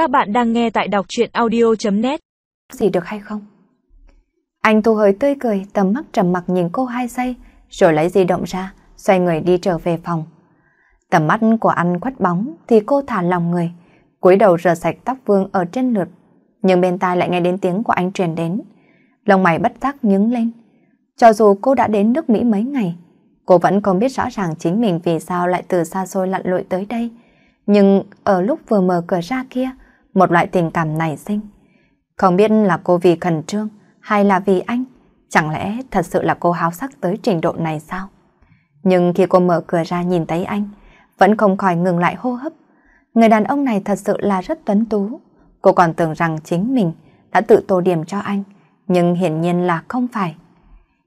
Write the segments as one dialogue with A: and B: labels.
A: Các bạn đang nghe tại đọc chuyện audio.net
B: Gì được hay không? Anh thu hơi tươi cười, tầm mắt trầm mặc nhìn cô hai giây, rồi lấy di động ra, xoay người đi trở về phòng. Tầm mắt của anh quất bóng thì cô thả lòng người, cúi đầu rửa sạch tóc vương ở trên lượt. Nhưng bên tai lại nghe đến tiếng của anh truyền đến. Lông mày bất giác nhướng lên. Cho dù cô đã đến nước Mỹ mấy ngày, cô vẫn không biết rõ ràng chính mình vì sao lại từ xa xôi lặn lội tới đây. Nhưng ở lúc vừa mở cửa ra kia, một loại tình cảm nảy sinh. Không biết là cô vì khẩn trương hay là vì anh, chẳng lẽ thật sự là cô háo sắc tới trình độ này sao? Nhưng khi cô mở cửa ra nhìn thấy anh, vẫn không khỏi ngừng lại hô hấp. Người đàn ông này thật sự là rất tuấn tú. Cô còn tưởng rằng chính mình đã tự tô điểm cho anh, nhưng hiển nhiên là không phải.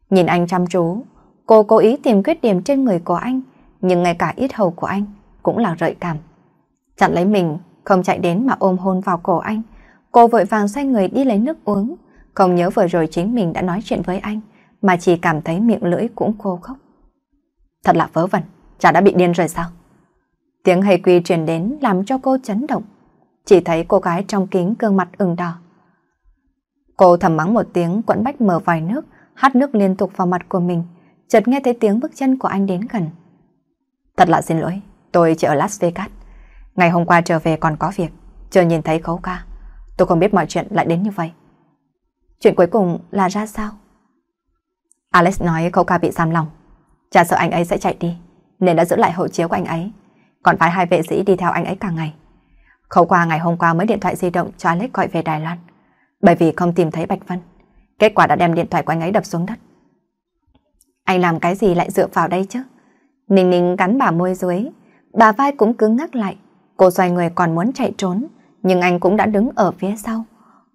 B: Nhìn anh chăm chú, cô cố ý tìm khuyết điểm trên người của anh, nhưng ngay cả ít hầu của anh cũng là rợi cảm. Chặn lấy mình, không chạy đến mà ôm hôn vào cổ anh. Cô vội vàng xoay người đi lấy nước uống, không nhớ vừa rồi chính mình đã nói chuyện với anh, mà chỉ cảm thấy miệng lưỡi cũng khô khốc. Thật là vớ vẩn, chả đã bị điên rồi sao? Tiếng hầy quy truyền đến làm cho cô chấn động. Chỉ thấy cô gái trong kính gương mặt ửng đỏ. Cô thầm mắng một tiếng quẫn bách mở vòi nước, hát nước liên tục vào mặt của mình, chợt nghe thấy tiếng bước chân của anh đến gần. Thật là xin lỗi, tôi chỉ ở Las Vegas. Ngày hôm qua trở về còn có việc, chưa nhìn thấy khấu ca. Tôi không biết mọi chuyện lại đến như vậy. Chuyện cuối cùng là ra sao? Alex nói khấu ca bị giam lòng. Cha sợ anh ấy sẽ chạy đi, nên đã giữ lại hộ chiếu của anh ấy. Còn phải hai vệ sĩ đi theo anh ấy cả ngày. Khấu qua ngày hôm qua mới điện thoại di động cho Alex gọi về Đài Loan. Bởi vì không tìm thấy Bạch Vân. Kết quả đã đem điện thoại của anh ấy đập xuống đất. Anh làm cái gì lại dựa vào đây chứ? Ninh ninh gắn bà môi dưới, bà vai cũng cứng ngắc lại. Cô xoay người còn muốn chạy trốn, nhưng anh cũng đã đứng ở phía sau.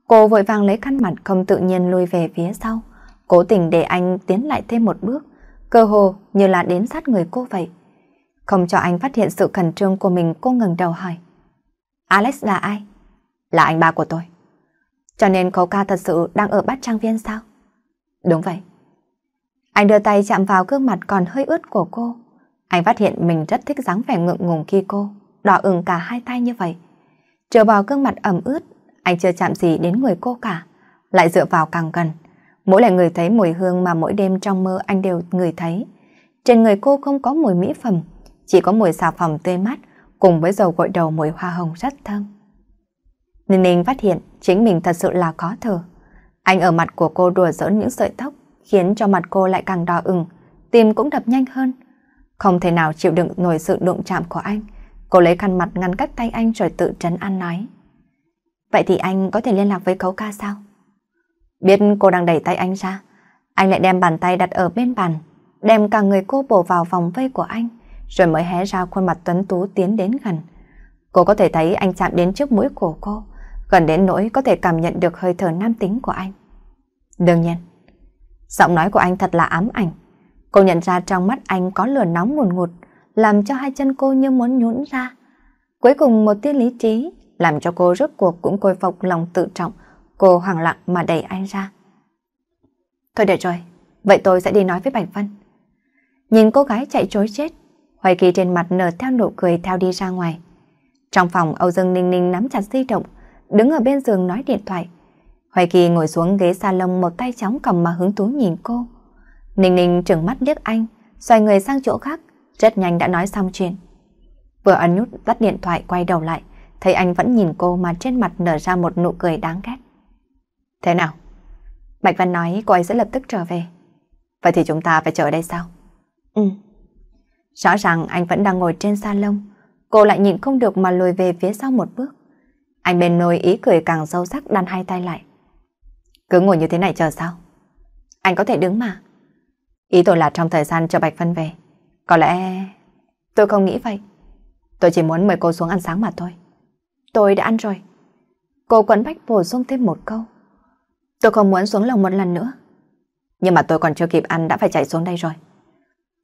B: Cô vội vàng lấy khăn mặt không tự nhiên lui về phía sau, cố tình để anh tiến lại thêm một bước, cơ hồ như là đến sát người cô vậy. Không cho anh phát hiện sự khẩn trương của mình cô ngừng đầu hỏi. Alex là ai? Là anh ba của tôi. Cho nên cậu ca thật sự đang ở bát trang viên sao? Đúng vậy. Anh đưa tay chạm vào gương mặt còn hơi ướt của cô. Anh phát hiện mình rất thích dáng vẻ ngượng ngùng khi cô đỏ ửng cả hai tay như vậy. Trở vào gương mặt ẩm ướt, anh chưa chạm gì đến người cô cả, lại dựa vào càng gần. Mỗi lần người thấy mùi hương mà mỗi đêm trong mơ anh đều người thấy. Trên người cô không có mùi mỹ phẩm, chỉ có mùi xà phòng tươi mát cùng với dầu gội đầu mùi hoa hồng rất thơm. Ninh Ninh phát hiện chính mình thật sự là khó thở. Anh ở mặt của cô đùa giỡn những sợi tóc khiến cho mặt cô lại càng đỏ ửng, tim cũng đập nhanh hơn. Không thể nào chịu đựng nổi sự đụng chạm của anh. Cô lấy khăn mặt ngăn cách tay anh rồi tự trấn an nói. Vậy thì anh có thể liên lạc với cấu ca sao? Biết cô đang đẩy tay anh ra, anh lại đem bàn tay đặt ở bên bàn, đem cả người cô bổ vào vòng vây của anh, rồi mới hé ra khuôn mặt tuấn tú tiến đến gần. Cô có thể thấy anh chạm đến trước mũi của cô, gần đến nỗi có thể cảm nhận được hơi thở nam tính của anh. Đương nhiên, giọng nói của anh thật là ám ảnh. Cô nhận ra trong mắt anh có lửa nóng ngùn ngụt, làm cho hai chân cô như muốn nhũn ra. Cuối cùng một tia lý trí làm cho cô rốt cuộc cũng khôi phục lòng tự trọng, cô hoảng loạn mà đẩy anh ra. Thôi được rồi, vậy tôi sẽ đi nói với Bạch Vân. Nhìn cô gái chạy trối chết, Hoài Kỳ trên mặt nở theo nụ cười theo đi ra ngoài. Trong phòng Âu Dương Ninh Ninh nắm chặt di động, đứng ở bên giường nói điện thoại. Hoài Kỳ ngồi xuống ghế salon một tay chóng cầm mà hứng thú nhìn cô. Ninh Ninh trừng mắt liếc anh, xoay người sang chỗ khác, rất nhanh đã nói xong chuyện. Vừa ấn nút tắt điện thoại quay đầu lại, thấy anh vẫn nhìn cô mà trên mặt nở ra một nụ cười đáng ghét. Thế nào? Bạch Văn nói cô ấy sẽ lập tức trở về. Vậy thì chúng ta phải chờ đây sao? Ừ. Rõ ràng anh vẫn đang ngồi trên salon, cô lại nhìn không được mà lùi về phía sau một bước. Anh bên nồi ý cười càng sâu sắc đan hai tay lại. Cứ ngồi như thế này chờ sao? Anh có thể đứng mà. Ý tôi là trong thời gian chờ Bạch Vân về. Có lẽ... Tôi không nghĩ vậy. Tôi chỉ muốn mời cô xuống ăn sáng mà thôi. Tôi đã ăn rồi. Cô quấn bách bổ sung thêm một câu. Tôi không muốn xuống lồng một lần nữa. Nhưng mà tôi còn chưa kịp ăn đã phải chạy xuống đây rồi.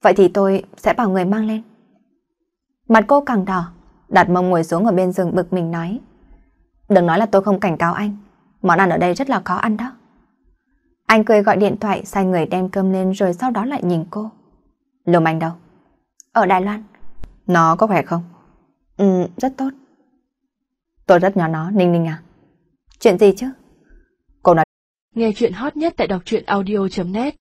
B: Vậy thì tôi sẽ bảo người mang lên. Mặt cô càng đỏ, đặt mông ngồi xuống ở bên giường bực mình nói. Đừng nói là tôi không cảnh cáo anh. Món ăn ở đây rất là khó ăn đó. Anh cười gọi điện thoại sai người đem cơm lên rồi sau đó lại nhìn cô. Lùm anh đâu? Ở Đài Loan. Nó có khỏe không? Ừ, rất tốt. Tôi rất nhỏ nó, Ninh Ninh à. Chuyện gì chứ? Cô nói.
A: Nghe chuyện hot nhất tại đọc truyện audio.net